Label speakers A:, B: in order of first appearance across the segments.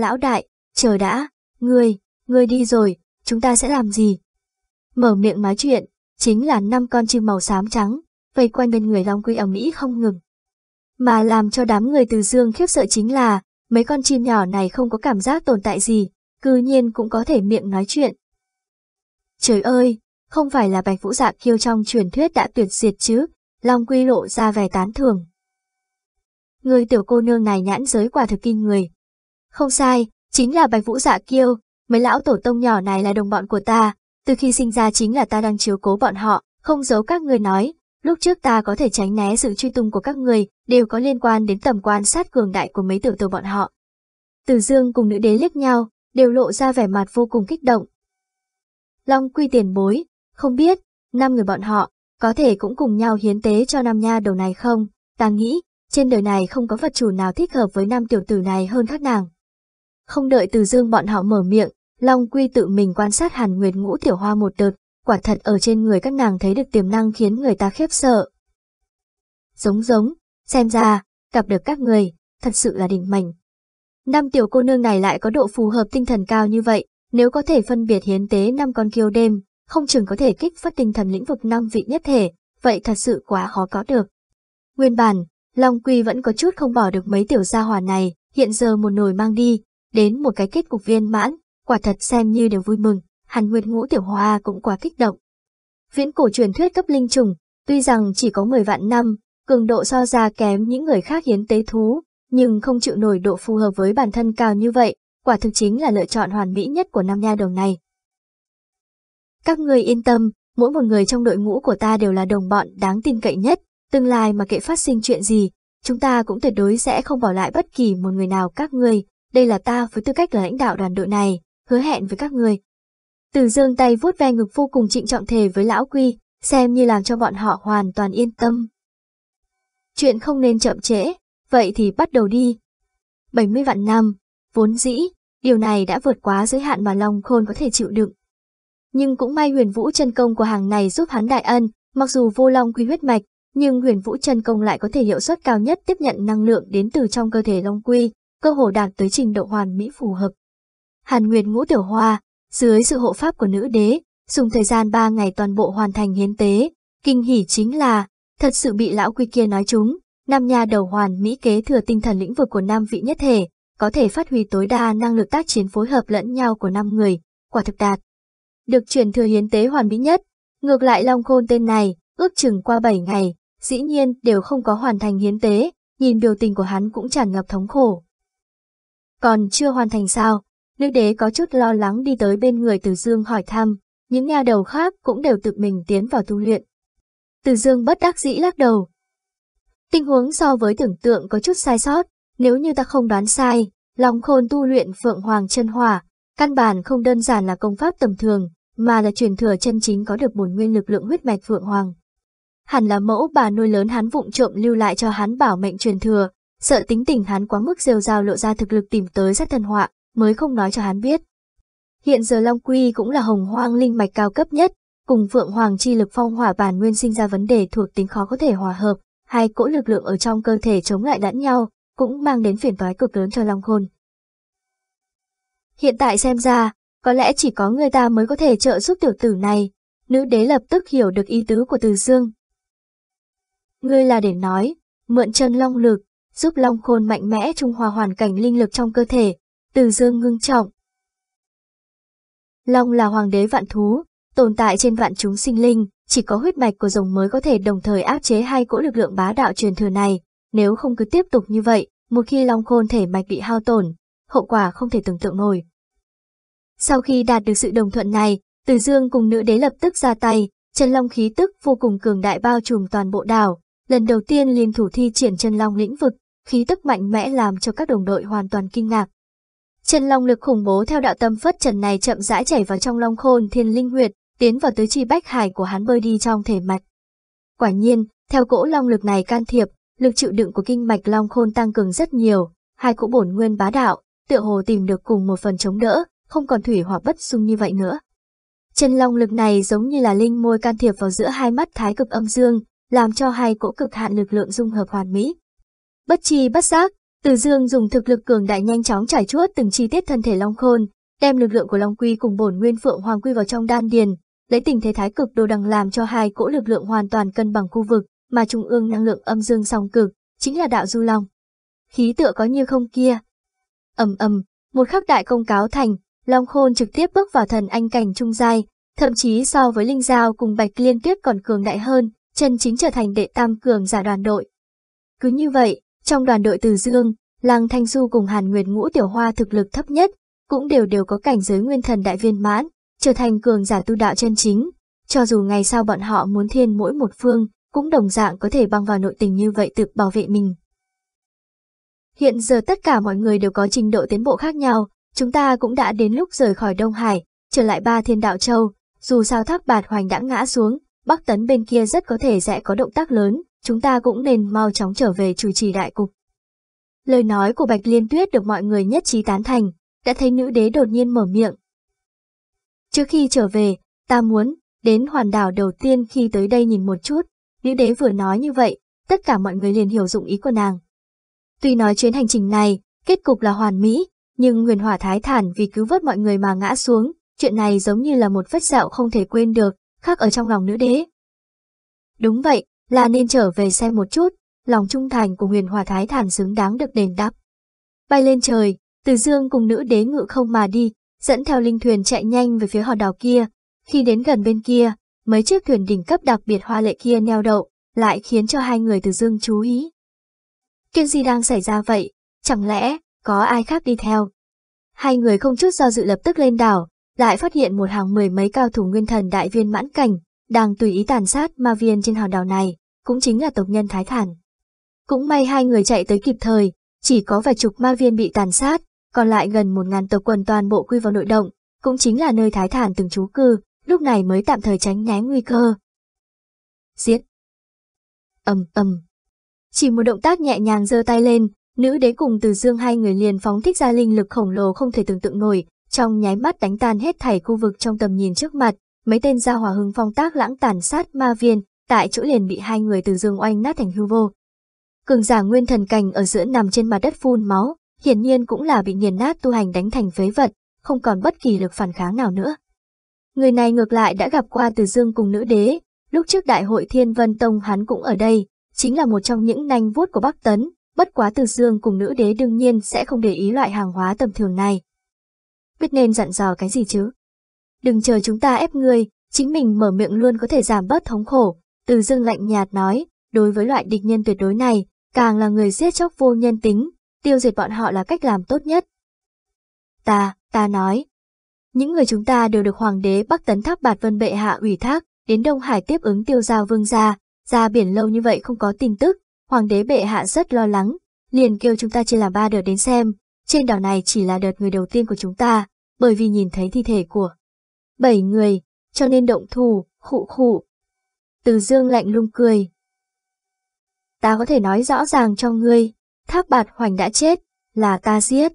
A: Lão đại, chờ đã, ngươi, ngươi đi rồi, chúng ta sẽ làm gì? Mở miệng nói chuyện, chính là năm con chim màu xám trắng, vây quanh bên người Long Quy ầm mỹ không ngừng. Mà làm cho đám người từ dương khiếp sợ chính là, mấy con chim nhỏ này không có cảm giác tồn tại gì, cư nhiên cũng có thể miệng nói chuyện. Trời ơi, không phải là bạch vũ dạ kiêu trong truyền thuyết đã tuyệt diệt chứ, Long Quy lộ ra vẻ tán thường. Người tiểu cô nương này nhãn giới quả thực kinh người. Không sai, chính là bạch vũ dạ kiêu, mấy lão tổ tông nhỏ này là đồng bọn của ta, từ khi sinh ra chính là ta đang chiếu cố bọn họ, không giấu các người nói, lúc trước ta có thể tránh né sự truy tung của các người, đều có liên quan đến tầm quan sát cường đại của mấy tiểu tử bọn họ. Từ dương cùng nữ đế liếc nhau, đều lộ ra vẻ mặt vô cùng kích động. Long quy tiền bối, không biết, năm người bọn họ, có thể cũng cùng nhau hiến tế cho nam nha đầu này không, ta nghĩ, trên đời này không có vật chủ nào thích hợp với năm tiểu tử này hơn các nàng. Không đợi từ dương bọn họ mở miệng, Long Quy tự mình quan sát Hàn Nguyệt Ngũ Tiểu Hoa một đợt, quả thật ở trên người các nàng thấy được tiềm năng khiến người ta khiếp sợ. Giống giống, xem ra, gặp được các người, thật sự là đỉnh mảnh. Năm tiểu cô nương này lại có độ phù hợp tinh thần cao như vậy, nếu có thể phân biệt hiến tế năm con kiêu đêm, không chừng có thể kích phát tinh thần lĩnh vực năm vị nhất thể, vậy thật sự quá khó có được. Nguyên bản, Long Quy vẫn có chút không bỏ được mấy tiểu gia hỏa này, hiện giờ một nồi mang đi, đến một cái kết cục viên mãn, quả thật xem như đều vui mừng, Hàn Nguyệt Ngũ Tiểu Hoa cũng quá kích động. Viễn cổ truyền thuyết cấp linh trùng, tuy rằng chỉ có 10 vạn năm, cường độ so ra kém những người khác hiến tế thú, nhưng không chịu nổi độ phù hợp với bản thân cao như vậy, quả thực chính là lựa chọn hoàn mỹ nhất của năm nha đồng này. Các người yên tâm, mỗi một người trong đội ngũ của ta đều là đồng bọn đáng tin cậy nhất, tương lai mà kệ phát sinh chuyện gì, chúng ta cũng tuyệt đối sẽ không bỏ lại bất kỳ một người nào các ngươi, đây là ta với tư cách là lãnh đạo đoàn đội này, hứa hẹn với các người. Từ dương tay vuốt ve ngực vô cùng trịnh trọng thề với lão quy, xem như làm cho bọn họ hoàn toàn yên tâm. Chuyện không nên chậm trễ, vậy thì bắt đầu đi. 70 vạn năm, vốn dĩ, điều này đã vượt quá giới hạn mà Long Khôn có thể chịu đựng. Nhưng cũng may huyền vũ chân công của hàng này giúp hắn đại ân, mặc dù vô long quy huyết mạch, nhưng huyền vũ chân công lại có thể hiệu suất cao nhất tiếp nhận năng lượng đến từ trong cơ thể long quy, cơ hồ đạt tới trình độ hoàn mỹ phù hợp. Hàn Nguyệt Ngũ Tiểu Hoa, dưới sự hộ pháp của nữ đế, dùng thời gian 3 ngày toàn bộ hoàn thành hiến tế, kinh hỉ chính là, thật sự bị lão quy kia nói chúng, năm nhà đầu hoàn mỹ kế thừa tinh thần lĩnh vực của nam vị nhất thể, có thể phát huy tối đa năng lực tác chiến phối hợp lẫn nhau của năm người, quả thực đạt. Được truyền thừa hiến tế hoàn mỹ nhất, ngược lại Long Khôn tên này, ước chừng qua 7 ngày, dĩ nhiên đều không có hoàn thành hiến tế, nhìn biểu tình của hắn cũng tràn ngập thống khổ. Còn chưa hoàn thành sao? Nữ đế có chút lo lắng đi tới bên người Từ Dương hỏi thăm, những nhà đầu khác cũng đều tự mình tiến vào tu luyện. Từ Dương bất đắc dĩ lắc đầu. Tình huống so với tưởng tượng có chút sai sót, nếu như ta không đoán sai, lòng khôn tu luyện Phượng Hoàng chân hỏa, căn bản không đơn giản là công pháp tầm thường, mà là truyền thừa chân chính có được bổn nguyên lực lượng huyết mạch Phượng Hoàng. Hẳn là mẫu bà nuôi lớn hắn vụng trộm lưu lại cho hắn bảo mệnh truyền thừa, sợ tính tình hắn quá mức rêu rao lộ ra thực lực tìm tới sát thần họa, mới không nói cho hắn biết. Hiện giờ Long Quy cũng là hồng hoang linh mạch cao cấp nhất, cùng Phượng Hoàng chi lực phong hỏa bản nguyên sinh ra vấn đề thuộc tính khó có thể hòa hợp, hai cỗ lực lượng ở trong cơ thể chống lại lẫn nhau, cũng mang đến phiền toái cực lớn cho Long Khôn. Hiện tại xem ra, có lẽ chỉ có người ta mới có thể trợ giúp tiểu tử này, nữ đế lập tức hiểu được ý tứ của Từ Dương. Ngươi là để nói, mượn chân long lực, giúp long khôn mạnh mẽ trung hòa hoàn cảnh linh lực trong cơ thể, từ dương ngưng trọng. Long là hoàng đế vạn thú, tồn tại trên vạn chúng sinh linh, chỉ có huyết mạch của rồng mới có thể đồng thời áp chế hai cỗ lực lượng bá đạo truyền thừa này, nếu không cứ tiếp tục như vậy, một khi long khôn thể mạch bị hao tổn, hậu quả không thể tưởng tượng nổi. Sau khi đạt được sự đồng thuận này, Từ Dương cùng nữ đế lập tức ra tay, chân long khí tức vô cùng cường đại bao trùm toàn bộ đảo, lần đầu tiên liên thủ thi triển chân long lĩnh vực, khí tức mạnh mẽ làm cho các đồng đội hoàn toàn kinh ngạc. Chân long lực khủng bố theo đạo tâm phất trần này chậm rãi chảy vào trong long khôn thiên linh huyệt, tiến vào tới chi bách hải của hắn bơi đi trong thể mạch. Quả nhiên, theo cỗ long lực này can thiệp, lực chịu đựng của kinh mạch long khôn tăng cường rất nhiều, hai cỗ bổn nguyên bá đạo, tựa hồ tìm được cùng một phần chống đỡ, không còn thủy hỏa bất xung như vậy nữa. Chân long lực này giống như là linh môi can thiệp vào giữa hai mắt thái cực âm dương, làm cho hai cỗ cực hạn lực lượng dung hợp hoàn mỹ. Bất chi bất giác, Từ Dương dùng thực lực cường đại nhanh chóng trải chuốt từng chi tiết thân thể Long Khôn, đem lực lượng của Long Quy cùng bổn nguyên Phượng Hoàng Quy vào trong đan điền, lấy tình thế thái cực đồ đằng làm cho hai cỗ lực lượng hoàn toàn cân bằng khu vực, mà trung ương năng lượng âm dương song cực, chính là đạo du long. Khí tựa có như không kia. ầm ầm, một khắc đại công cáo thành, Long Khôn trực tiếp bước vào thần anh cảnh trung giai, thậm chí so với Linh Giao cùng Bạch Liên Tuyết còn cường đại hơn, chân chính trở thành đệ tam cường giả đoàn đội. Cứ như vậy, trong đoàn đội Từ Dương, Lăng Thanh Du cùng Hàn Nguyệt Ngũ Tiểu Hoa thực lực thấp nhất, cũng đều đều có cảnh giới nguyên thần đại viên mãn, trở thành cường giả tu đạo chân chính. Cho dù ngày sau bọn họ muốn thiên mỗi một phương, cũng đồng dạng có thể băng vào nội tình như vậy tự bảo vệ mình. Hiện giờ tất cả mọi người đều có trình độ tiến bộ khác nhau, chúng ta cũng đã đến lúc rời khỏi Đông Hải, trở lại ba thiên đạo châu, dù sao tháp bạt hoành đã ngã xuống, Bắc Tấn bên kia rất có thể sẽ có động tác lớn, chúng ta cũng nên mau chóng trở về chủ trì đại cục. Lời nói của Bạch Liên Tuyết được mọi người nhất trí tán thành, đã thấy nữ đế đột nhiên mở miệng. Trước khi trở về, ta muốn, đến hoàn đảo đầu tiên khi tới đây nhìn một chút, nữ đế vừa nói như vậy, tất cả mọi người liền hiểu dụng ý của nàng. Tuy nói chuyến hành trình này, kết cục là hoàn mỹ, nhưng huyền Hỏa Thái Thản vì cứu vớt mọi người mà ngã xuống, chuyện này giống như là một vết sẹo không thể quên được, khác ở trong lòng nữ đế. Đúng vậy, là nên trở về xem một chút, lòng trung thành của huyền hòa thái thản xứng đáng được đền đáp. Bay lên trời, từ dương cùng nữ đế ngự không mà đi, dẫn theo linh thuyền chạy nhanh về phía hòn đảo kia. Khi đến gần bên kia, mấy chiếc thuyền đỉnh cấp đặc biệt hoa lệ kia neo đậu, lại khiến cho hai người từ dương chú ý. Chuyện gì đang xảy ra vậy? Chẳng lẽ, có ai khác đi theo? Hai người không chút do dự lập tức lên đảo, lại phát hiện một hàng mười mấy cao thủ nguyên thần đại viên mãn cảnh, đang tùy ý tàn sát ma viên trên hòn đảo này, cũng chính là tộc nhân Thái Thản. Cũng may hai người chạy tới kịp thời, chỉ có vài chục ma viên bị tàn sát, còn lại gần một ngàn tộc quần toàn bộ quy vào nội động, cũng chính là nơi Thái Thản từng trú cư, lúc này mới tạm thời tránh né nguy cơ. Giết! ầm ầm. Chỉ một động tác nhẹ nhàng giơ tay lên, nữ đế cùng từ dương hai người liền phóng thích ra linh lực khổng lồ không thể tưởng tượng nổi, trong nháy mắt đánh tan hết thảy khu vực trong tầm nhìn trước mặt, mấy tên gia hỏa hưng phong tác lãng tàn sát ma viên, tại chỗ liền bị hai người từ dương oanh nát thành hư vô. Cường giả nguyên thần cảnh ở giữa nằm trên mặt đất phun máu, hiển nhiên cũng là bị nghiền nát tu hành đánh thành phế vật, không còn bất kỳ lực phản kháng nào nữa. Người này ngược lại đã gặp qua từ dương cùng nữ đế, lúc trước đại hội Thiên Vân Tông hắn cũng ở đây, chính là một trong những nanh vuốt của Bắc Tấn, bất quá từ dương cùng nữ đế đương nhiên sẽ không để ý loại hàng hóa tầm thường này. Biết nên dặn dò cái gì chứ? Đừng chờ chúng ta ép ngươi, chính mình mở miệng luôn có thể giảm bớt thống khổ, từ dương lạnh nhạt nói, đối với loại địch nhân tuyệt đối này, càng là người giết chóc vô nhân tính, tiêu diệt bọn họ là cách làm tốt nhất. Ta, ta nói. Những người chúng ta đều được Hoàng đế Bắc Tấn Tháp Bạt Vân Bệ Hạ ủy thác, đến Đông Hải tiếp ứng tiêu giao vương gia, ra biển lâu như vậy không có tin tức, Hoàng đế Bệ Hạ rất lo lắng, liền kêu chúng ta chia làm ba đợt đến xem, trên đảo này chỉ là đợt người đầu tiên của chúng ta, bởi vì nhìn thấy thi thể của bảy người, cho nên động thủ, khụ khụ. Từ dương lạnh lung cười. Ta có thể nói rõ ràng cho ngươi, tháp bạt hoành đã chết, là ta giết.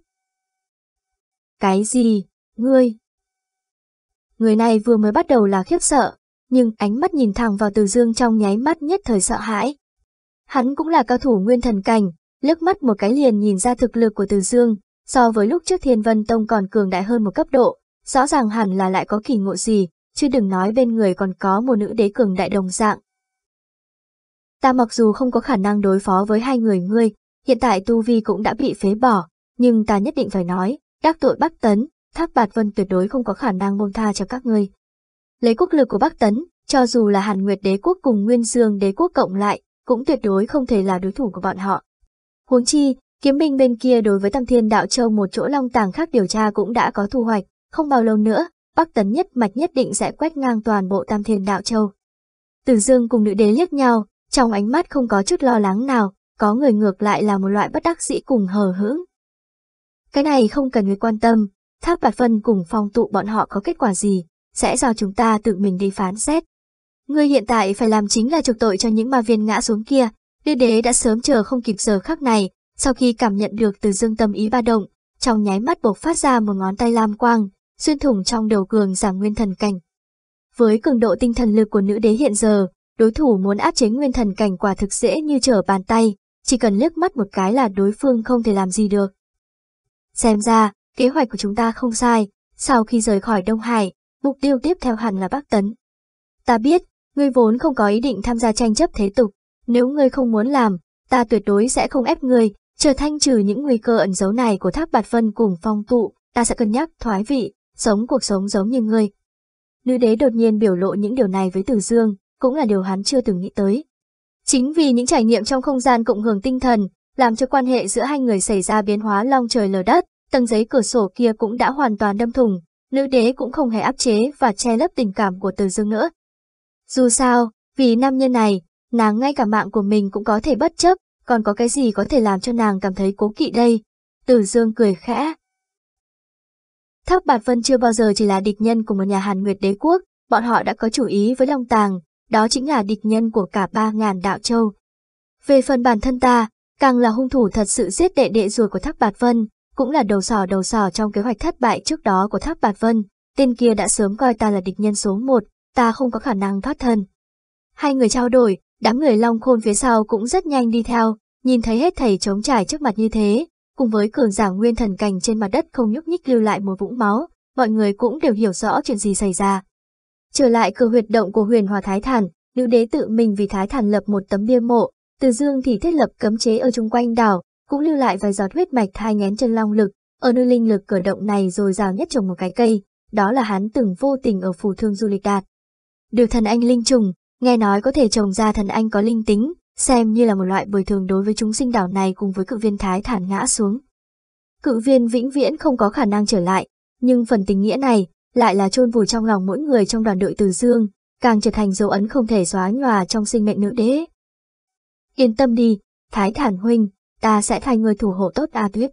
A: Cái gì, ngươi? Người này vừa mới bắt đầu là khiếp sợ, nhưng ánh mắt nhìn thẳng vào từ dương trong nháy mắt nhất thời sợ hãi. Hắn cũng là cao thủ nguyên thần cảnh, lướt mắt một cái liền nhìn ra thực lực của từ dương, so với lúc trước thiên vân tông còn cường đại hơn một cấp độ, rõ ràng hẳn là lại có kỳ ngộ gì, chứ đừng nói bên người còn có một nữ đế cường đại đồng dạng. Ta mặc dù không có khả năng đối phó với hai người ngươi, hiện tại Tu Vi cũng đã bị phế bỏ, nhưng ta nhất định phải nói, đắc tội Bắc Tấn, Tháp Bạt Vân tuyệt đối không có khả năng buông tha cho các ngươi. Lấy quốc lực của Bắc Tấn, cho dù là Hàn Nguyệt đế quốc cùng Nguyên Dương đế quốc cộng lại, cũng tuyệt đối không thể là đối thủ của bọn họ. Huống chi, kiếm binh bên kia đối với Tam Thiên Đạo Châu một chỗ long tàng khác điều tra cũng đã có thu hoạch, không bao lâu nữa, Bắc Tấn nhất mạch nhất định sẽ quét ngang toàn bộ Tam Thiên Đạo Châu. Tử Dương cùng nữ đế liếc nhau, trong ánh mắt không có chút lo lắng nào, có người ngược lại là một loại bất đắc dĩ cùng hờ hững. Cái này không cần người quan tâm, Tháp Bạt Phân cùng phong tụ bọn họ có kết quả gì, sẽ do chúng ta tự mình đi phán xét. Ngươi hiện tại phải làm chính là trục tội cho những ma viên ngã xuống kia, nữ đế đã sớm chờ không kịp giờ khắc này, sau khi cảm nhận được từ dương tâm ý ba động, trong nháy mắt bộc phát ra một ngón tay lam quang, xuyên thủng trong đầu cường giả nguyên thần cảnh. Với cường độ tinh thần lực của nữ đế hiện giờ, đối thủ muốn áp chế nguyên thần cảnh quả thực dễ như trở bàn tay, chỉ cần liếc mắt một cái là đối phương không thể làm gì được. Xem ra, kế hoạch của chúng ta không sai, sau khi rời khỏi Đông Hải, mục tiêu tiếp theo hẳn là Bắc Tấn. Ta biết, ngươi vốn không có ý định tham gia tranh chấp thế tục, nếu ngươi không muốn làm, ta tuyệt đối sẽ không ép ngươi, chờ thanh trừ những nguy cơ ẩn giấu này của Thác Bạt Vân cùng phong tụ, ta sẽ cân nhắc thoái vị, sống cuộc sống giống như ngươi. Nữ đế đột nhiên biểu lộ những điều này với Tử Dương, cũng là điều hắn chưa từng nghĩ tới. Chính vì những trải nghiệm trong không gian cộng hưởng tinh thần, làm cho quan hệ giữa hai người xảy ra biến hóa long trời lở đất, tầng giấy cửa sổ kia cũng đã hoàn toàn đâm thủng, nữ đế cũng không hề áp chế và che lấp tình cảm của Từ Dương nữa. Dù sao, vì nam nhân này, nàng ngay cả mạng của mình cũng có thể bất chấp, còn có cái gì có thể làm cho nàng cảm thấy cố kỵ đây? Từ Dương cười khẽ. Thác Bạt Vân chưa bao giờ chỉ là địch nhân của một nhà Hàn Nguyệt đế quốc, bọn họ đã có chủ ý với Long Tàng, đó chính là địch nhân của cả ba ngàn đạo châu. Về phần bản thân ta, càng là hung thủ thật sự giết đệ đệ ruột của Thác Bạt Vân, cũng là đầu sỏ đầu sỏ trong kế hoạch thất bại trước đó của Thác Bạt Vân, tên kia đã sớm coi ta là địch nhân số một, ta không có khả năng thoát thân. Hai người trao đổi, đám người long khôn phía sau cũng rất nhanh đi theo, nhìn thấy hết thầy trống trải trước mặt như thế, cùng với cường giả nguyên thần cảnh trên mặt đất không nhúc nhích lưu lại một vũng máu, mọi người cũng đều hiểu rõ chuyện gì xảy ra. Trở lại cửa huyệt động của huyền hòa Thái Thản, nữ đế tự mình vì Thái Thản lập một tấm bia mộ, từ dương thì thiết lập cấm chế ở chung quanh đảo, cũng lưu lại vài giọt huyết mạch thai ngén chân long lực, ở nơi linh lực cửa động này rồi rào nhất trồng một cái cây, đó là hắn từng vô tình ở phù thương du lịch đạt. Được thần anh linh trùng, nghe nói có thể trồng ra thần anh có linh tính, xem như là một loại bồi thường đối với chúng sinh đảo này cùng với cự viên thái thản ngã xuống. Cự viên vĩnh viễn không có khả năng trở lại, nhưng phần tình nghĩa này lại là chôn vùi trong lòng mỗi người trong đoàn đội Từ Dương, càng trở thành dấu ấn không thể xóa nhòa trong sinh mệnh nữ đế. Yên tâm đi, Thái Thản huynh, ta sẽ thay người thủ hộ tốt A Tuyết.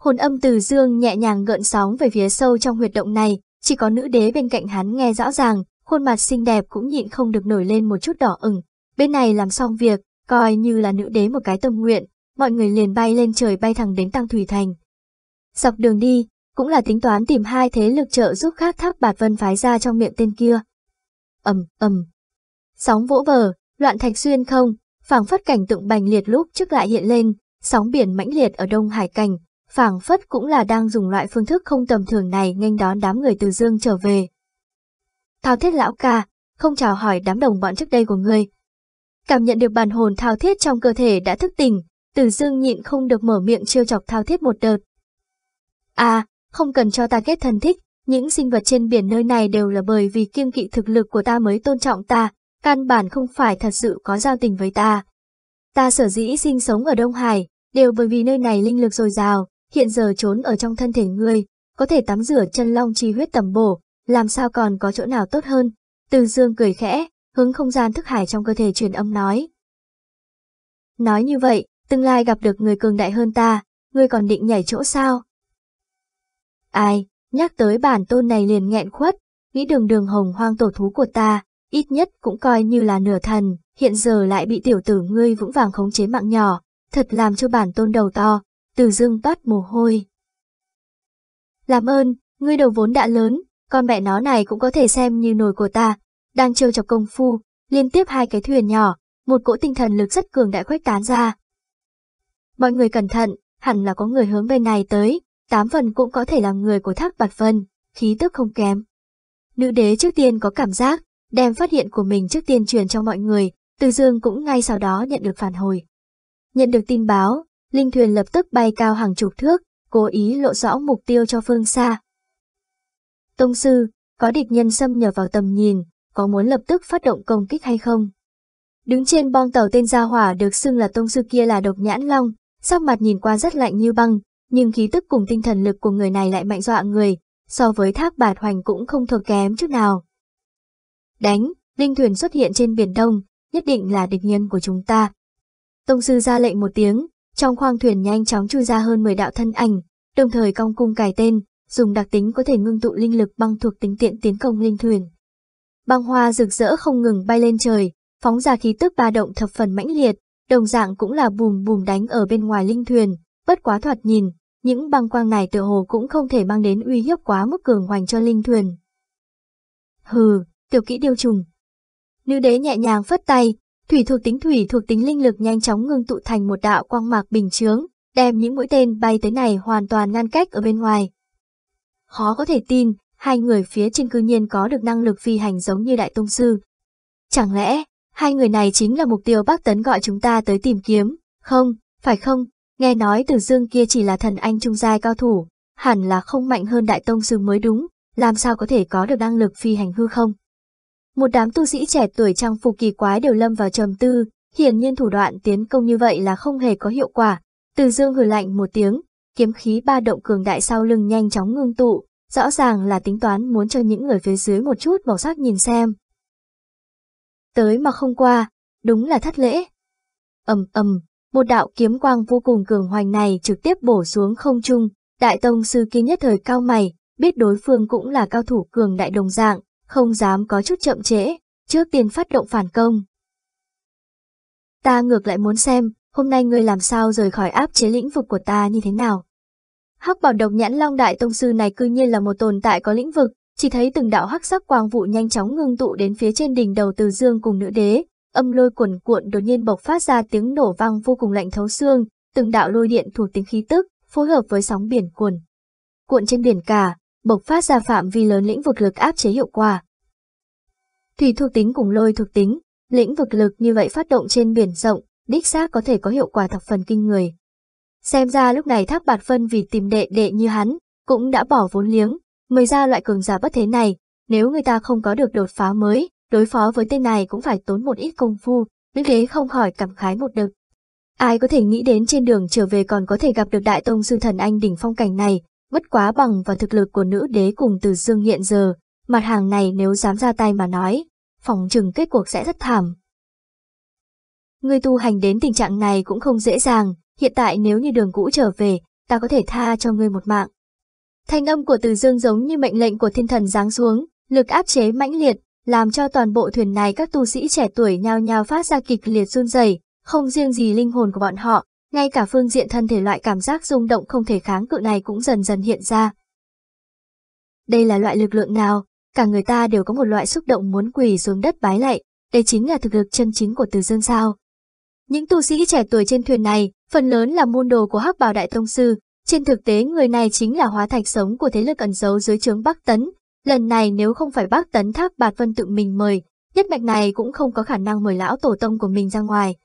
A: Hồn âm Từ Dương nhẹ nhàng gợn sóng về phía sâu trong huyệt động này, chỉ có nữ đế bên cạnh hắn nghe rõ ràng, khuôn mặt xinh đẹp cũng nhịn không được nổi lên một chút đỏ ửng. Bên này làm xong việc, coi như là nữ đế một cái tâm nguyện, mọi người liền bay lên trời bay thẳng đến Tăng Thủy Thành. Dọc đường đi, cũng là tính toán tìm hai thế lực trợ giúp khác thác bạt vân phái ra trong miệng tên kia. ầm ầm, sóng vỗ bờ, loạn thạch xuyên không, phảng phất cảnh tượng bành liệt lúc trước lại hiện lên, sóng biển mãnh liệt ở Đông Hải Cảnh, phảng phất cũng là đang dùng loại phương thức không tầm thường này nghênh đón đám người từ dương trở về. Thao thiết lão ca, không chào hỏi đám đồng bọn trước đây của ngươi. Cảm nhận được bản hồn thao thiết trong cơ thể đã thức tỉnh, từ dương nhịn không được mở miệng trêu chọc thao thiết một đợt. À, không cần cho ta kết thần thích, những sinh vật trên biển nơi này đều là bởi vì kiêng kỵ thực lực của ta mới tôn trọng ta, căn bản không phải thật sự có giao tình với ta. Ta sở dĩ sinh sống ở Đông Hải, đều bởi vì nơi này linh lực dồi dào, hiện giờ trốn ở trong thân thể ngươi, có thể tắm rửa chân long chi huyết tầm bổ, làm sao còn có chỗ nào tốt hơn. Từ dương cười khẽ, hướng không gian thức hải trong cơ thể truyền âm nói. Nói như vậy, tương lai gặp được người cường đại hơn ta, ngươi còn định nhảy chỗ sao? Ai, nhắc tới bản tôn này liền nghẹn khuất, nghĩ đường đường hồng hoang tổ thú của ta, ít nhất cũng coi như là nửa thần, hiện giờ lại bị tiểu tử ngươi vững vàng khống chế mạng nhỏ, thật làm cho bản tôn đầu to, từ dương toát mồ hôi. Làm ơn, ngươi đầu vốn đã lớn, con mẹ nó này cũng có thể xem như nồi của ta, đang trêu chọc công phu, liên tiếp hai cái thuyền nhỏ, một cỗ tinh thần lực rất cường đại khuếch tán ra. Mọi người cẩn thận, hẳn là có người hướng bên này tới, tám phần cũng có thể là người của thác bạt vân, khí tức không kém. Nữ đế trước tiên có cảm giác, đem phát hiện của mình trước tiên truyền cho mọi người, từ dương cũng ngay sau đó nhận được phản hồi. Nhận được tin báo, linh thuyền lập tức bay cao hàng chục thước, cố ý lộ rõ mục tiêu cho phương xa. Tông sư, có địch nhân xâm nhập vào tầm nhìn, có muốn lập tức phát động công kích hay không? Đứng trên bong tàu tên Gia Hỏa được xưng là tông sư kia là độc nhãn long, sắc mặt nhìn qua rất lạnh như băng, nhưng khí tức cùng tinh thần lực của người này lại mạnh dọa người, so với thác bạt hoành cũng không thua kém chút nào. Đánh, linh thuyền xuất hiện trên biển đông, nhất định là địch nhân của chúng ta. Tông sư ra lệnh một tiếng, trong khoang thuyền nhanh chóng chui ra hơn 10 đạo thân ảnh, đồng thời cong cung cài tên, dùng đặc tính có thể ngưng tụ linh lực băng thuộc tính tiện tiến công linh thuyền. Băng hoa rực rỡ không ngừng bay lên trời, phóng ra khí tức ba động thập phần mãnh liệt, đồng dạng cũng là bùm bùm đánh ở bên ngoài linh thuyền, bất quá thoạt nhìn, những băng quang này tựa hồ cũng không thể mang đến uy hiếp quá mức cường hoành cho linh thuyền. Hừ, tiểu kỹ điêu trùng. Nữ đế nhẹ nhàng phất tay, Thủy thuộc tính thủy thuộc tính linh lực nhanh chóng ngưng tụ thành một đạo quang mạc bình chướng, đem những mũi tên bay tới này hoàn toàn ngăn cách ở bên ngoài. Khó có thể tin, hai người phía trên cư nhiên có được năng lực phi hành giống như Đại Tông Sư. Chẳng lẽ, hai người này chính là mục tiêu Bắc Tấn gọi chúng ta tới tìm kiếm, không, phải không, nghe nói từ dương kia chỉ là thần anh trung giai cao thủ, hẳn là không mạnh hơn Đại Tông Sư mới đúng, làm sao có thể có được năng lực phi hành hư không? Một đám tu sĩ trẻ tuổi trang phục kỳ quái đều lâm vào trầm tư, hiển nhiên thủ đoạn tiến công như vậy là không hề có hiệu quả. Từ dương hừ lạnh một tiếng, kiếm khí ba động cường đại sau lưng nhanh chóng ngưng tụ, rõ ràng là tính toán muốn cho những người phía dưới một chút màu sắc nhìn xem. Tới mà không qua, đúng là thất lễ. ầm ầm, một đạo kiếm quang vô cùng cường hoành này trực tiếp bổ xuống không trung, đại tông sư kia nhất thời cao mày, biết đối phương cũng là cao thủ cường đại đồng dạng, không dám có chút chậm trễ, trước tiên phát động phản công. Ta ngược lại muốn xem, hôm nay ngươi làm sao rời khỏi áp chế lĩnh vực của ta như thế nào. Hắc bảo độc nhãn long đại tông sư này cư nhiên là một tồn tại có lĩnh vực, chỉ thấy từng đạo hắc sắc quang vụ nhanh chóng ngưng tụ đến phía trên đỉnh đầu từ dương cùng nữ đế, âm lôi cuồn cuộn đột nhiên bộc phát ra tiếng nổ vang vô cùng lạnh thấu xương, từng đạo lôi điện thuộc tính khí tức, phối hợp với sóng biển cuồn. Cuộn trên biển cả, bộc phát ra phạm vi lớn lĩnh vực lực áp chế hiệu quả. Thủy thuộc tính cùng lôi thuộc tính, lĩnh vực lực như vậy phát động trên biển rộng, đích xác có thể có hiệu quả thập phần kinh người. Xem ra lúc này thác bạt phân vì tìm đệ đệ như hắn, cũng đã bỏ vốn liếng, mới ra loại cường giả bất thế này, nếu người ta không có được đột phá mới, đối phó với tên này cũng phải tốn một ít công phu, nữ đế không khỏi cảm khái một đợt. Ai có thể nghĩ đến trên đường trở về còn có thể gặp được đại tông sư thần anh đỉnh phong cảnh này, bất quá bằng và thực lực của nữ đế cùng từ dương hiện giờ, mặt hàng này nếu dám ra tay mà nói, phòng chừng kết cuộc sẽ rất thảm. Người tu hành đến tình trạng này cũng không dễ dàng, hiện tại nếu như đường cũ trở về, ta có thể tha cho ngươi một mạng. Thanh âm của Từ Dương giống như mệnh lệnh của thiên thần giáng xuống, lực áp chế mãnh liệt, làm cho toàn bộ thuyền này các tu sĩ trẻ tuổi nhao nhao phát ra kịch liệt run rẩy, không riêng gì linh hồn của bọn họ, ngay cả phương diện thân thể loại cảm giác rung động không thể kháng cự này cũng dần dần hiện ra. Đây là loại lực lượng nào? Cả người ta đều có một loại xúc động muốn quỳ xuống đất bái lạy, đây chính là thực lực chân chính của Từ Dương sao. Những tu sĩ trẻ tuổi trên thuyền này, phần lớn là môn đồ của Hắc Bảo Đại Tông Sư, trên thực tế người này chính là hóa thạch sống của thế lực ẩn giấu dưới trướng Bắc Tấn. Lần này nếu không phải Bắc Tấn Thác Bạt Vân tự mình mời, nhất mạch này cũng không có khả năng mời lão tổ tông của mình ra ngoài.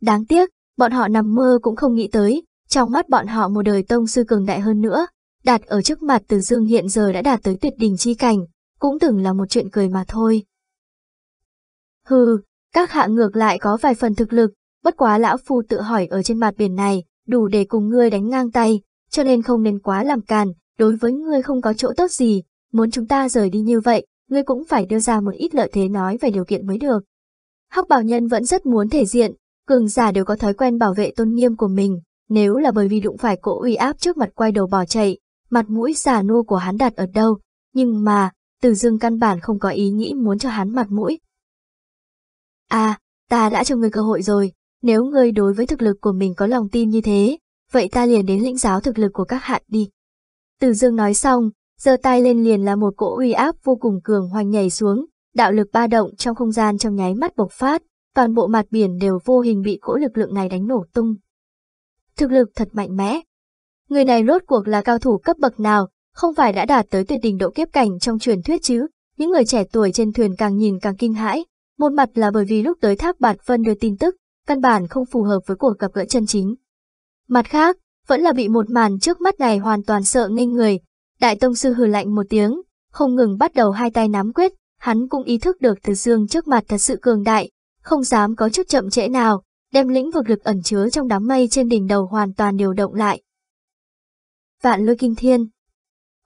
A: Đáng tiếc, bọn họ nằm mơ cũng không nghĩ tới, trong mắt bọn họ một đời tông sư cường đại hơn nữa, đạt ở trước mặt Từ Dương hiện giờ đã đạt tới tuyệt đỉnh chi cảnh, cũng từng là một chuyện cười mà thôi. Hừ, các hạ ngược lại có vài phần thực lực, bất quá lão phu tự hỏi ở trên mặt biển này, đủ để cùng ngươi đánh ngang tay, cho nên không nên quá làm càn, đối với ngươi không có chỗ tốt gì, muốn chúng ta rời đi như vậy, ngươi cũng phải đưa ra một ít lợi thế nói về điều kiện mới được. Hắc bảo nhân vẫn rất muốn thể diện, cường giả đều có thói quen bảo vệ tôn nghiêm của mình, nếu là bởi vì đụng phải cỗ uy áp trước mặt quay đầu bỏ chạy, mặt mũi giả nua của hắn đặt ở đâu, nhưng mà, từ dương căn bản không có ý nghĩ muốn cho hắn mặt mũi. À, ta đã cho ngươi cơ hội rồi, nếu ngươi đối với thực lực của mình có lòng tin như thế, vậy ta liền đến lĩnh giáo thực lực của các hạn đi. Từ dương nói xong, giơ tay lên liền là một cỗ uy áp vô cùng cường hoành nhảy xuống, đạo lực ba động trong không gian trong nháy mắt bộc phát, toàn bộ mặt biển đều vô hình bị cỗ lực lượng này đánh nổ tung. Thực lực thật mạnh mẽ. Người này rốt cuộc là cao thủ cấp bậc nào, không phải đã đạt tới tuyệt đỉnh độ kiếp cảnh trong truyền thuyết chứ, những người trẻ tuổi trên thuyền càng nhìn càng kinh hãi, một mặt là bởi vì lúc tới thác bạt vân đưa tin tức, căn bản không phù hợp với cuộc gặp gỡ chân chính. Mặt khác, vẫn là bị một màn trước mắt này hoàn toàn sợ ngây người, đại tông sư hừ lạnh một tiếng, không ngừng bắt đầu hai tay nắm quyết, hắn cũng ý thức được từ dương trước mặt thật sự cường đại, không dám có chút chậm trễ nào, đem lĩnh vực lực ẩn chứa trong đám mây trên đỉnh đầu hoàn toàn điều động lại. Vạn lôi kinh thiên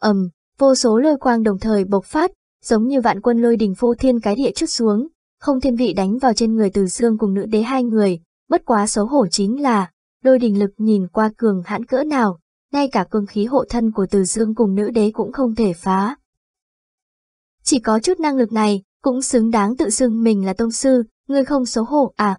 A: ầm, vô số lôi quang đồng thời bộc phát, giống như vạn quân lôi đỉnh phô thiên cái địa chút xuống, không thiên vị đánh vào trên người từ dương cùng nữ đế hai người, bất quá xấu hổ chính là, đôi đình lực nhìn qua cường hãn cỡ nào, ngay cả cương khí hộ thân của từ dương cùng nữ đế cũng không thể phá. Chỉ có chút năng lực này, cũng xứng đáng tự xưng mình là tông sư, người không xấu hổ à.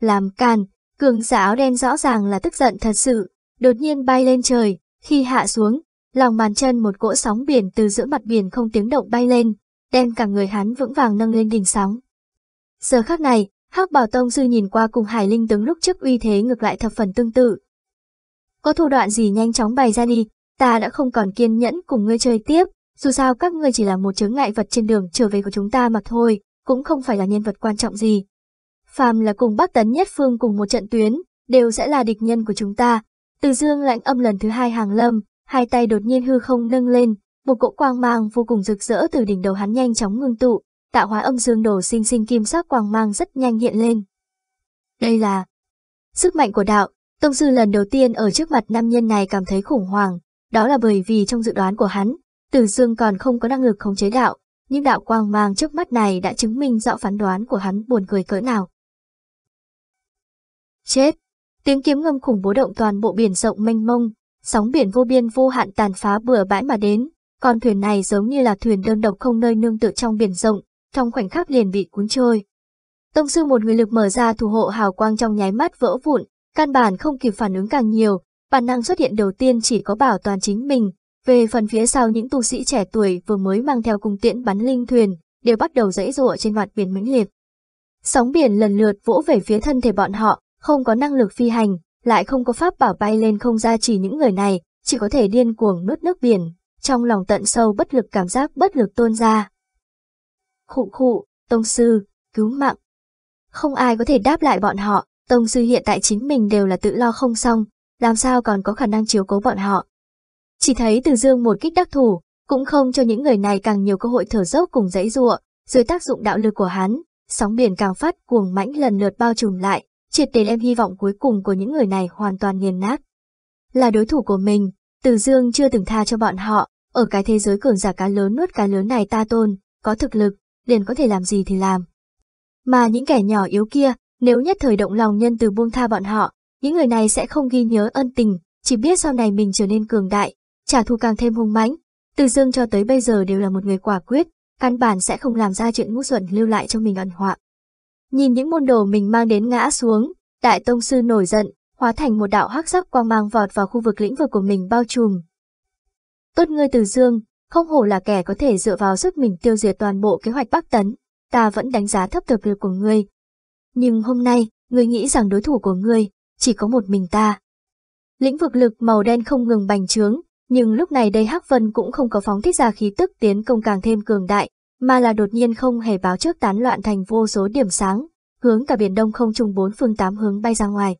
A: Làm càn, cường giả áo đen rõ ràng là tức giận thật sự, đột nhiên bay lên trời, khi hạ xuống, lòng bàn chân một cỗ sóng biển từ giữa mặt biển không tiếng động bay lên, đem cả người hắn vững vàng nâng lên đỉnh sóng. Giờ khắc này, Hắc Bảo Tông sư nhìn qua cùng Hải Linh tướng lúc trước uy thế ngược lại thập phần tương tự. Có thủ đoạn gì nhanh chóng bày ra đi, ta đã không còn kiên nhẫn cùng ngươi chơi tiếp, dù sao các ngươi chỉ là một chướng ngại vật trên đường trở về của chúng ta mà thôi, cũng không phải là nhân vật quan trọng gì. Phàm là cùng Bắc Tấn Nhất Phương cùng một trận tuyến, đều sẽ là địch nhân của chúng ta. Từ dương lạnh âm lần thứ hai hàng lâm, hai tay đột nhiên hư không nâng lên, một cỗ quang mang vô cùng rực rỡ từ đỉnh đầu hắn nhanh chóng ngưng tụ, tạo hóa âm dương đồ sinh sinh kim sắc quang mang rất nhanh hiện lên. Đây là sức mạnh của đạo, tông sư lần đầu tiên ở trước mặt nam nhân này cảm thấy khủng hoảng, đó là bởi vì trong dự đoán của hắn, Tử Dương còn không có năng lực khống chế đạo, nhưng đạo quang mang trước mắt này đã chứng minh rõ phán đoán của hắn buồn cười cỡ nào. Chết! Tiếng kiếm ngâm khủng bố động toàn bộ biển rộng mênh mông, sóng biển vô biên vô hạn tàn phá bừa bãi mà đến, con thuyền này giống như là thuyền đơn độc không nơi nương tựa trong biển rộng, trong khoảnh khắc liền bị cuốn trôi. Tông sư một người lực mở ra thủ hộ hào quang trong nháy mắt vỡ vụn, căn bản không kịp phản ứng càng nhiều, bản năng xuất hiện đầu tiên chỉ có bảo toàn chính mình, về phần phía sau những tu sĩ trẻ tuổi vừa mới mang theo cung tiễn bắn linh thuyền, đều bắt đầu dãy rụa trên mặt biển mãnh liệt. Sóng biển lần lượt vỗ về phía thân thể bọn họ, không có năng lực phi hành, lại không có pháp bảo bay lên không ra chỉ những người này, chỉ có thể điên cuồng nuốt nước biển, trong lòng tận sâu bất lực cảm giác bất lực tôn ra. Khụ khụ, tông sư, cứu mạng. Không ai có thể đáp lại bọn họ, tông sư hiện tại chính mình đều là tự lo không xong, làm sao còn có khả năng chiếu cố bọn họ. Chỉ thấy từ dương một kích đắc thủ, cũng không cho những người này càng nhiều cơ hội thở dốc cùng dãy ruộng, dưới tác dụng đạo lực của hắn, sóng biển càng phát cuồng mãnh lần lượt bao trùm lại, triệt để em hy vọng cuối cùng của những người này hoàn toàn nghiền nát. Là đối thủ của mình, Từ Dương chưa từng tha cho bọn họ, ở cái thế giới cường giả cá lớn nuốt cá lớn này ta tôn, có thực lực, liền có thể làm gì thì làm. Mà những kẻ nhỏ yếu kia, nếu nhất thời động lòng nhân từ buông tha bọn họ, những người này sẽ không ghi nhớ ân tình, chỉ biết sau này mình trở nên cường đại, trả thù càng thêm hung mãnh. Từ Dương cho tới bây giờ đều là một người quả quyết, căn bản sẽ không làm ra chuyện ngu xuẩn lưu lại cho mình ẩn họa. Nhìn những môn đồ mình mang đến ngã xuống, đại tông sư nổi giận, hóa thành một đạo hắc sắc quang mang vọt vào khu vực lĩnh vực của mình bao trùm. Tốt ngươi Từ Dương, không hổ là kẻ có thể dựa vào sức mình tiêu diệt toàn bộ kế hoạch Bắc Tấn, ta vẫn đánh giá thấp thực lực của ngươi. Nhưng hôm nay, ngươi nghĩ rằng đối thủ của ngươi, chỉ có một mình ta. Lĩnh vực lực màu đen không ngừng bành trướng, nhưng lúc này đây Hắc Vân cũng không có phóng thích ra khí tức tiến công càng thêm cường đại, mà là đột nhiên không hề báo trước tán loạn thành vô số điểm sáng, hướng cả biển đông không trùng bốn phương tám hướng bay ra ngoài.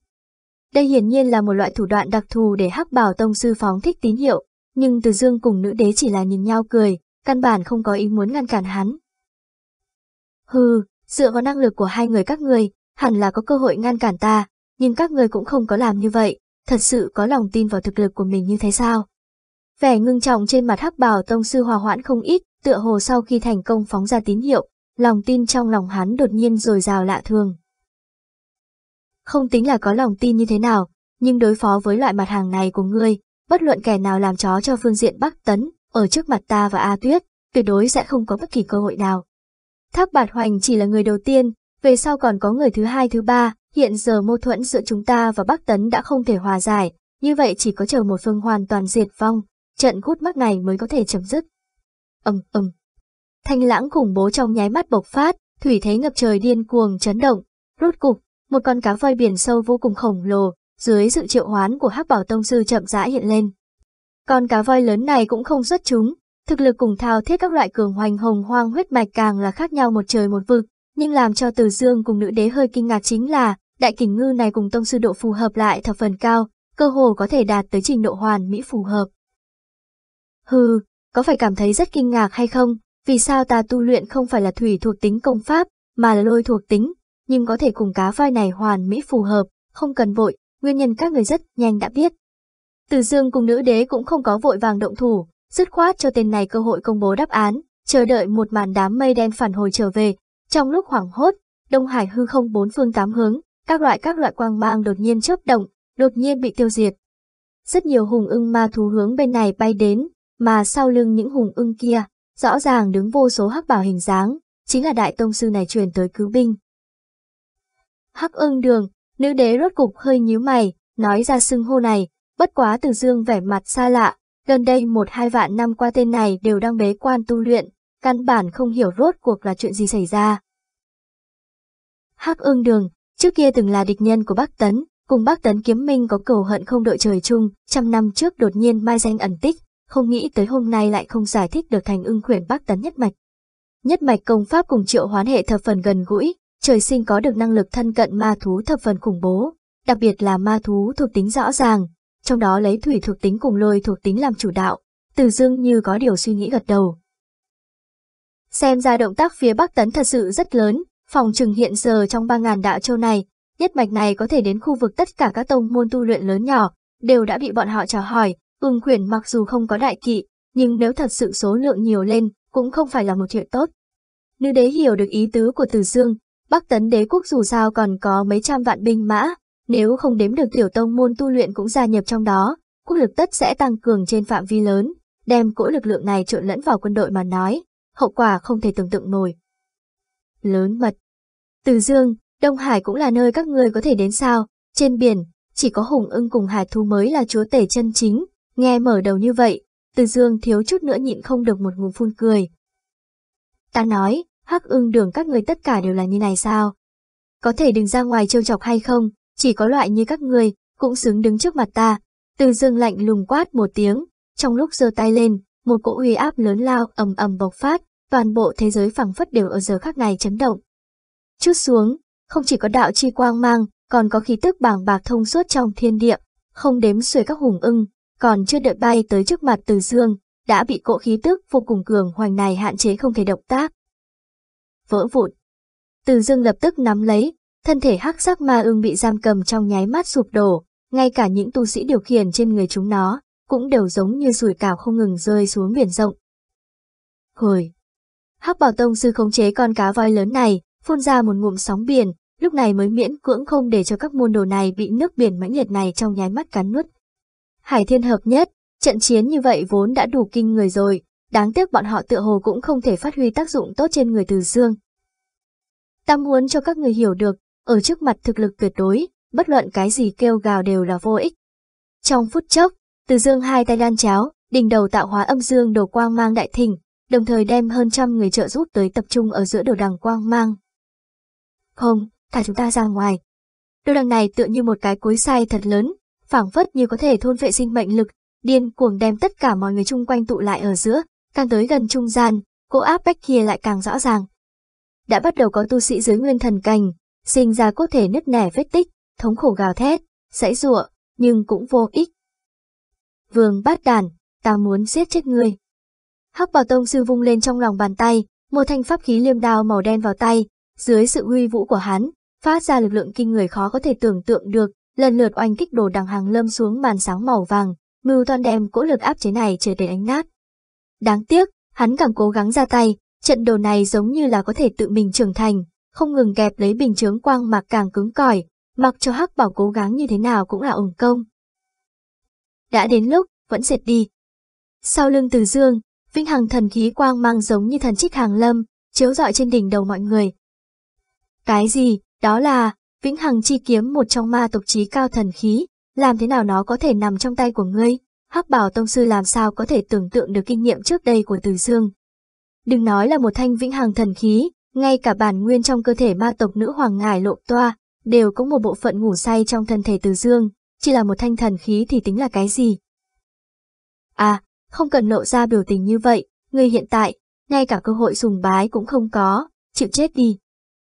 A: Đây hiển nhiên là một loại thủ đoạn đặc thù để Hắc Bảo Tông sư phóng thích tín hiệu, nhưng Từ Dương cùng nữ đế chỉ là nhìn nhau cười, căn bản không có ý muốn ngăn cản hắn. Hừ, dựa vào năng lực của hai người các người, hẳn là có cơ hội ngăn cản ta, nhưng các người cũng không có làm như vậy, thật sự có lòng tin vào thực lực của mình như thế sao? Vẻ ngưng trọng trên mặt hắc bảo tông sư hòa hoãn không ít, tựa hồ sau khi thành công phóng ra tín hiệu, lòng tin trong lòng hắn đột nhiên dồi dào lạ thường. Không tính là có lòng tin như thế nào, nhưng đối phó với loại mặt hàng này của ngươi, bất luận kẻ nào làm chó cho phương diện Bắc Tấn, ở trước mặt ta và A Tuyết, tuyệt đối sẽ không có bất kỳ cơ hội nào. Thác Bạt Hoành chỉ là người đầu tiên, về sau còn có người thứ hai thứ ba, hiện giờ mâu thuẫn giữa chúng ta và Bắc Tấn đã không thể hòa giải, như vậy chỉ có chờ một phương hoàn toàn diệt vong, trận gút mắt này mới có thể chấm dứt. ầm ầm, thanh lãng khủng bố trong nháy mắt bộc phát, thủy thế ngập trời điên cuồng chấn động, rốt cục, một con cá voi biển sâu vô cùng khổng lồ, dưới sự triệu hoán của hắc bảo tông sư chậm rãi hiện lên. Con cá voi lớn này cũng không xuất chúng, thực lực cùng thao thiết các loại cường hoành hồng hoang huyết mạch càng là khác nhau một trời một vực, nhưng làm cho Từ Dương cùng nữ đế hơi kinh ngạc chính là, đại kình ngư này cùng tông sư độ phù hợp lại thập phần cao, cơ hồ có thể đạt tới trình độ hoàn mỹ phù hợp. Hừ, có phải cảm thấy rất kinh ngạc hay không? Vì sao ta tu luyện không phải là thủy thuộc tính công pháp, mà là lôi thuộc tính, nhưng có thể cùng cá voi này hoàn mỹ phù hợp, không cần vội, nguyên nhân các người rất nhanh đã biết. Từ dương cùng nữ đế cũng không có vội vàng động thủ, dứt khoát cho tên này cơ hội công bố đáp án, chờ đợi một màn đám mây đen phản hồi trở về. Trong lúc hoảng hốt, Đông Hải hư không bốn phương tám hướng, các loại các loại quang mang đột nhiên chớp động, đột nhiên bị tiêu diệt. Rất nhiều hùng ưng ma thú hướng bên này bay đến, mà sau lưng những hùng ưng kia, rõ ràng đứng vô số hắc bảo hình dáng, chính là đại tông sư này truyền tới cứu binh. Hắc ưng đường, nữ đế rốt cục hơi nhíu mày, nói ra xưng hô này, bất quá từ dương vẻ mặt xa lạ, gần đây một hai vạn năm qua tên này đều đang bế quan tu luyện, căn bản không hiểu rốt cuộc là chuyện gì xảy ra. Hắc ương đường, trước kia từng là địch nhân của Bắc Tấn, cùng Bắc Tấn kiếm minh có cầu hận không đội trời chung, trăm năm trước đột nhiên mai danh ẩn tích, không nghĩ tới hôm nay lại không giải thích được thành ưng khuyển Bắc Tấn nhất mạch. Nhất mạch công pháp cùng triệu hoán hệ thập phần gần gũi, trời sinh có được năng lực thân cận ma thú thập phần khủng bố, đặc biệt là ma thú thuộc tính rõ ràng, trong đó lấy thủy thuộc tính cùng lôi thuộc tính làm chủ đạo. Từ dương như có điều suy nghĩ gật đầu. Xem ra động tác phía Bắc Tấn thật sự rất lớn, phòng trừng hiện giờ trong 3.000 đạo châu này, nhất mạch này có thể đến khu vực tất cả các tông môn tu luyện lớn nhỏ, đều đã bị bọn họ chào hỏi, ưng khuyển mặc dù không có đại kỵ, nhưng nếu thật sự số lượng nhiều lên, cũng không phải là một chuyện tốt. Nữ đế hiểu được ý tứ của Từ Dương, Bắc Tấn đế quốc dù sao còn có mấy trăm vạn binh mã, nếu không đếm được tiểu tông môn tu luyện cũng gia nhập trong đó, quốc lực tất sẽ tăng cường trên phạm vi lớn, đem cỗ lực lượng này trộn lẫn vào quân đội mà nói, hậu quả không thể tưởng tượng nổi. Lớn mật Từ Dương, Đông Hải cũng là nơi các ngươi có thể đến sao, trên biển, chỉ có hùng ưng cùng hải thu mới là chúa tể chân chính, nghe mở đầu như vậy, Từ Dương thiếu chút nữa nhịn không được một ngụm phun cười. Ta nói, hắc ưng đường các người tất cả đều là như này sao? Có thể đừng ra ngoài trêu chọc hay không, chỉ có loại như các người, cũng xứng đứng trước mặt ta. Từ dương lạnh lùng quát một tiếng, trong lúc giơ tay lên, một cỗ uy áp lớn lao ầm ầm bộc phát, toàn bộ thế giới phẳng phất đều ở giờ khắc này chấn động. Chút xuống, không chỉ có đạo chi quang mang, còn có khí tức bàng bạc thông suốt trong thiên địa, không đếm xuể các hùng ưng, còn chưa đợi bay tới trước mặt từ dương, đã bị cỗ khí tức vô cùng cường hoành này hạn chế không thể động tác. Vỡ vụn. Từ dương lập tức nắm lấy, thân thể hắc sắc ma ưng bị giam cầm trong nháy mắt sụp đổ, ngay cả những tu sĩ điều khiển trên người chúng nó, cũng đều giống như rủi cảo không ngừng rơi xuống biển rộng. Hồi! Hắc bảo tông sư khống chế con cá voi lớn này, phun ra một ngụm sóng biển, lúc này mới miễn cưỡng không để cho các môn đồ này bị nước biển mãnh liệt này trong nháy mắt cắn nuốt. Hải thiên hợp nhất, trận chiến như vậy vốn đã đủ kinh người rồi, đáng tiếc bọn họ tựa hồ cũng không thể phát huy tác dụng tốt trên người Từ Dương. Ta muốn cho các người hiểu được, ở trước mặt thực lực tuyệt đối, bất luận cái gì kêu gào đều là vô ích. Trong phút chốc, Từ Dương hai tay đan cháo, đỉnh đầu tạo hóa âm dương đồ quang mang đại thịnh, đồng thời đem hơn trăm người trợ giúp tới tập trung ở giữa đồ đằng quang mang. Không, thả chúng ta ra ngoài. Đồ đằng này tựa như một cái cối sai thật lớn, phảng phất như có thể thôn vệ sinh mệnh lực, điên cuồng đem tất cả mọi người chung quanh tụ lại ở giữa, càng tới gần trung gian, cỗ áp bách kia lại càng rõ ràng. Đã bắt đầu có tu sĩ dưới nguyên thần cành, sinh ra cốt thể nứt nẻ vết tích, thống khổ gào thét, sãy rụa, nhưng cũng vô ích. Vương bát đàn, ta muốn giết chết ngươi. Hắc bảo tông sư vung lên trong lòng bàn tay, một thanh pháp khí liêm đao màu đen vào tay, dưới sự uy vũ của hắn, phát ra lực lượng kinh người khó có thể tưởng tượng được, lần lượt oanh kích đồ đằng hàng lâm xuống màn sáng màu vàng, mưu toàn đem cỗ lực áp chế này trở đến ánh nát. Đáng tiếc, hắn càng cố gắng ra tay, trận đồ này giống như là có thể tự mình trưởng thành, không ngừng kẹp lấy bình chướng quang mà càng cứng cỏi, mặc cho hắc bảo cố gắng như thế nào cũng là ổng công. Đã đến lúc, vẫn dệt đi. Sau lưng từ dương, vinh hằng thần khí quang mang giống như thần trích hàng lâm, chiếu rọi trên đỉnh đầu mọi người. Cái gì, đó là, vĩnh hằng chi kiếm một trong ma tộc trí cao thần khí, làm thế nào nó có thể nằm trong tay của ngươi? Hắc bảo tông sư làm sao có thể tưởng tượng được kinh nghiệm trước đây của Từ Dương. Đừng nói là một thanh vĩnh hằng thần khí, ngay cả bản nguyên trong cơ thể ma tộc nữ hoàng ngải lộ toa, đều có một bộ phận ngủ say trong thân thể Từ Dương, chỉ là một thanh thần khí thì tính là cái gì? À, không cần lộ ra biểu tình như vậy, người hiện tại, ngay cả cơ hội sùng bái cũng không có, chịu chết đi.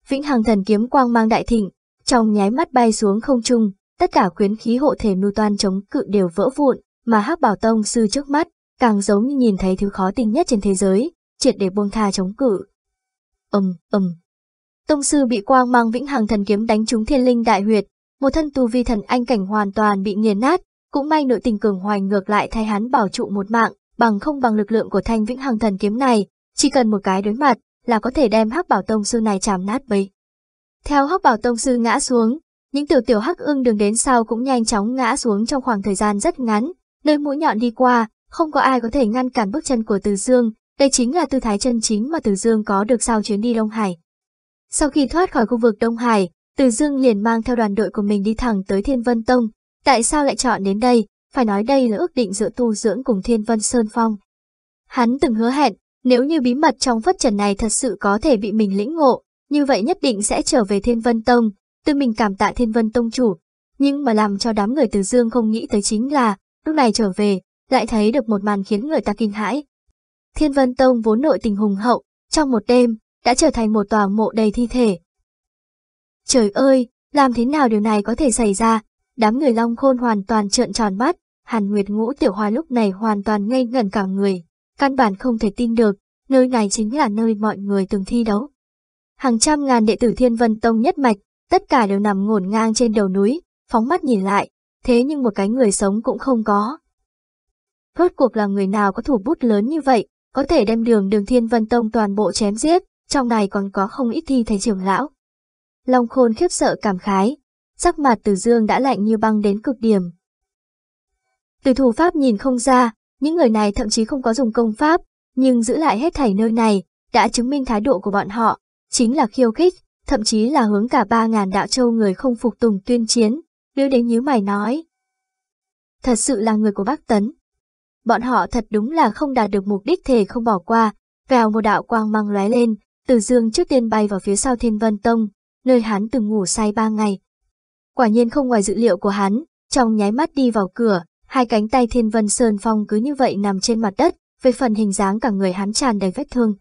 A: Vĩnh hằng thần kiếm quang mang đại thịnh, trong nháy mắt bay xuống không trung, tất cả khuyến khí hộ thể mưu toan chống cự đều vỡ vụn, mà hắc bảo tông sư trước mắt, càng giống như nhìn thấy thứ khó tin nhất trên thế giới, triệt để buông tha chống cự. Ầm, ầm. Tông sư bị quang mang vĩnh hằng thần kiếm đánh trúng thiên linh đại huyệt, một thân tu vi thần anh cảnh hoàn toàn bị nghiền nát, cũng may nội tình cường hoành ngược lại thay hắn bảo trụ một mạng, bằng không bằng lực lượng của thanh vĩnh hằng thần kiếm này, chỉ cần một cái đối mặt là có thể đem hắc bảo tông sư này chàm nát bấy. Theo hắc bảo tông sư ngã xuống, những tiểu tiểu hắc ưng đường đến sau cũng nhanh chóng ngã xuống trong khoảng thời gian rất ngắn, nơi mũi nhọn đi qua, không có ai có thể ngăn cản bước chân của Từ Dương, đây chính là tư thái chân chính mà Từ Dương có được sau chuyến đi Đông Hải. Sau khi thoát khỏi khu vực Đông Hải, Từ Dương liền mang theo đoàn đội của mình đi thẳng tới Thiên Vân Tông. Tại sao lại chọn đến đây? Phải nói đây là ước định giữa tu dưỡng cùng Thiên Vân Sơn Phong. Hắn từng hứa hẹn, nếu như bí mật trong phất trần này thật sự có thể bị mình lĩnh ngộ, như vậy nhất định sẽ trở về Thiên Vân Tông, tự mình cảm tạ Thiên Vân Tông chủ. Nhưng mà làm cho đám người từ dương không nghĩ tới chính là, lúc này trở về, lại thấy được một màn khiến người ta kinh hãi. Thiên Vân Tông vốn nội tình hùng hậu, trong một đêm, đã trở thành một tòa mộ đầy thi thể. Trời ơi, làm thế nào điều này có thể xảy ra? Đám người Long Khôn hoàn toàn trợn tròn mắt, Hàn Nguyệt Ngũ Tiểu Hoa lúc này hoàn toàn ngây ngẩn cả người, căn bản không thể tin được, nơi này chính là nơi mọi người từng thi đấu. Hàng trăm ngàn đệ tử Thiên Vân Tông nhất mạch, tất cả đều nằm ngổn ngang trên đầu núi, phóng mắt nhìn lại, thế nhưng một cái người sống cũng không có. Rốt cuộc là người nào có thủ bút lớn như vậy, có thể đem đường đường Thiên Vân Tông toàn bộ chém giết, trong này còn có không ít thi thầy trưởng lão. Long Khôn khiếp sợ cảm khái, sắc mặt từ dương đã lạnh như băng đến cực điểm. Từ thủ pháp nhìn không ra, những người này thậm chí không có dùng công pháp, nhưng giữ lại hết thảy nơi này, đã chứng minh thái độ của bọn họ, chính là khiêu khích, thậm chí là hướng cả ba ngàn đạo châu người không phục tùng tuyên chiến, Liêu đến nhíu mày nói. Thật sự là người của bác Tấn. Bọn họ thật đúng là không đạt được mục đích thể không bỏ qua, vào một đạo quang mang lóe lên, từ dương trước tiên bay vào phía sau Thiên Vân Tông, nơi hắn từng ngủ say ba ngày. Quả nhiên không ngoài dự liệu của hắn, trong nháy mắt đi vào cửa, hai cánh tay Thiên Vân Sơn Phong cứ như vậy nằm trên mặt đất, về phần hình dáng cả người hắn tràn đầy vết thương.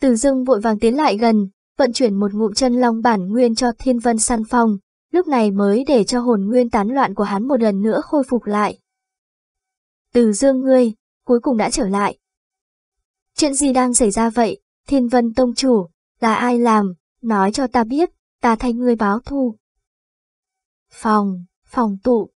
A: Từ dương vội vàng tiến lại gần, vận chuyển một ngụm chân long bản nguyên cho Thiên Vân săn phong, lúc này mới để cho hồn nguyên tán loạn của hắn một lần nữa khôi phục lại. Từ dương ngươi, cuối cùng đã trở lại. Chuyện gì đang xảy ra vậy, Thiên Vân Tông Chủ, là ai làm, nói cho ta biết, ta thay ngươi báo thù. Phòng, phòng tụ.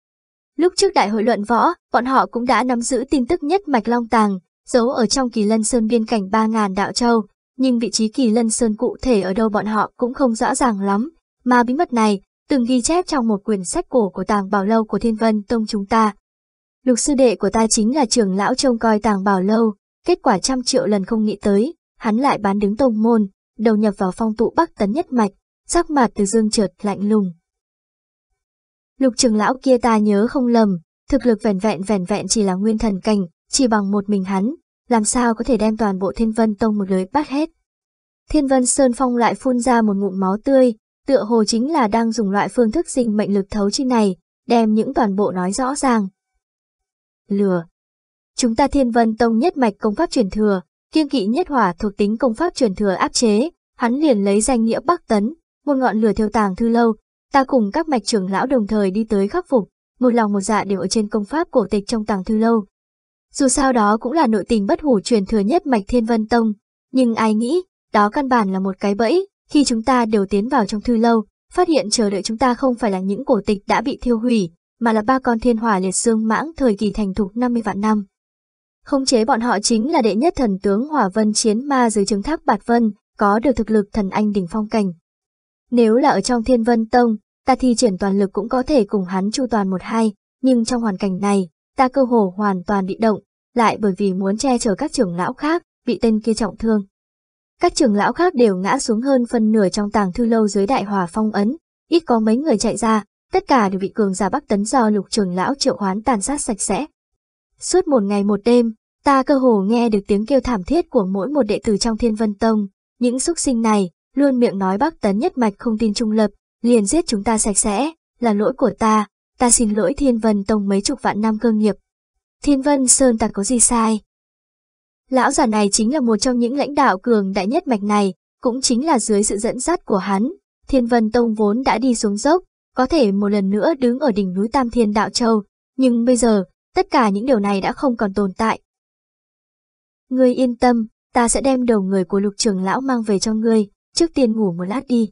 A: Lúc trước đại hội luận võ, bọn họ cũng đã nắm giữ tin tức nhất mạch long tàng, giấu ở trong kỳ lân sơn biên cảnh 3.000 đạo châu, nhưng vị trí kỳ lân sơn cụ thể ở đâu bọn họ cũng không rõ ràng lắm, mà bí mật này từng ghi chép trong một quyển sách cổ của tàng bảo lâu của Thiên Vân Tông chúng ta. Lục sư đệ của ta chính là trưởng lão trông coi tàng bảo lâu, kết quả trăm triệu lần không nghĩ tới, hắn lại bán đứng tông môn, đầu nhập vào phong tụ bắc tấn nhất mạch, sắc mặt từ dương chợt lạnh lùng. Lục trưởng lão kia ta nhớ không lầm, thực lực vẻn vẹn vẻn vẹn chỉ là nguyên thần cảnh, chỉ bằng một mình hắn, làm sao có thể đem toàn bộ thiên vân tông một lưới bắt hết. Thiên vân Sơn Phong lại phun ra một ngụm máu tươi, tựa hồ chính là đang dùng loại phương thức sinh mệnh lực thấu chi này, đem những toàn bộ nói rõ ràng. Lừa. Chúng ta thiên vân tông nhất mạch công pháp truyền thừa, kiêng kỵ nhất hỏa thuộc tính công pháp truyền thừa áp chế, hắn liền lấy danh nghĩa Bắc Tấn, một ngọn lửa thiêu tàng thư lâu, ta cùng các mạch trưởng lão đồng thời đi tới khắc phục, một lòng một dạ đều ở trên công pháp cổ tịch trong tàng thư lâu. Dù sao đó cũng là nội tình bất hủ truyền thừa nhất mạch Thiên Vân Tông, nhưng ai nghĩ, đó căn bản là một cái bẫy, khi chúng ta đều tiến vào trong thư lâu, phát hiện chờ đợi chúng ta không phải là những cổ tịch đã bị thiêu hủy, mà là ba con thiên hỏa liệt xương mãng thời kỳ thành thục 50 vạn năm. Không chế bọn họ chính là đệ nhất thần tướng Hỏa Vân Chiến Ma dưới trứng tháp Bạt Vân, có được thực lực thần anh đỉnh phong cảnh. Nếu là ở trong Thiên Vân Tông, ta thi triển toàn lực cũng có thể cùng hắn chu toàn một hai, nhưng trong hoàn cảnh này, ta cơ hồ hoàn toàn bị động, lại bởi vì muốn che chở các trưởng lão khác, bị tên kia trọng thương. Các trưởng lão khác đều ngã xuống hơn phần nửa trong tàng thư lâu dưới đại hòa phong ấn, ít có mấy người chạy ra, tất cả đều bị cường giả bắc tấn do lục trưởng lão triệu hoán tàn sát sạch sẽ. Suốt một ngày một đêm, ta cơ hồ nghe được tiếng kêu thảm thiết của mỗi một đệ tử trong thiên vân tông, những xúc sinh này, luôn miệng nói bắc tấn nhất mạch không tin trung lập, liền giết chúng ta sạch sẽ, là lỗi của ta, ta xin lỗi thiên vân tông mấy chục vạn năm cơ nghiệp. Thiên vân sơn ta có gì sai? Lão già này chính là một trong những lãnh đạo cường đại nhất mạch này, cũng chính là dưới sự dẫn dắt của hắn, Thiên Vân Tông vốn đã đi xuống dốc, có thể một lần nữa đứng ở đỉnh núi Tam Thiên Đạo Châu, nhưng bây giờ, tất cả những điều này đã không còn tồn tại. Ngươi yên tâm, ta sẽ đem đầu người của lục trưởng lão mang về cho ngươi, trước tiên ngủ một lát đi.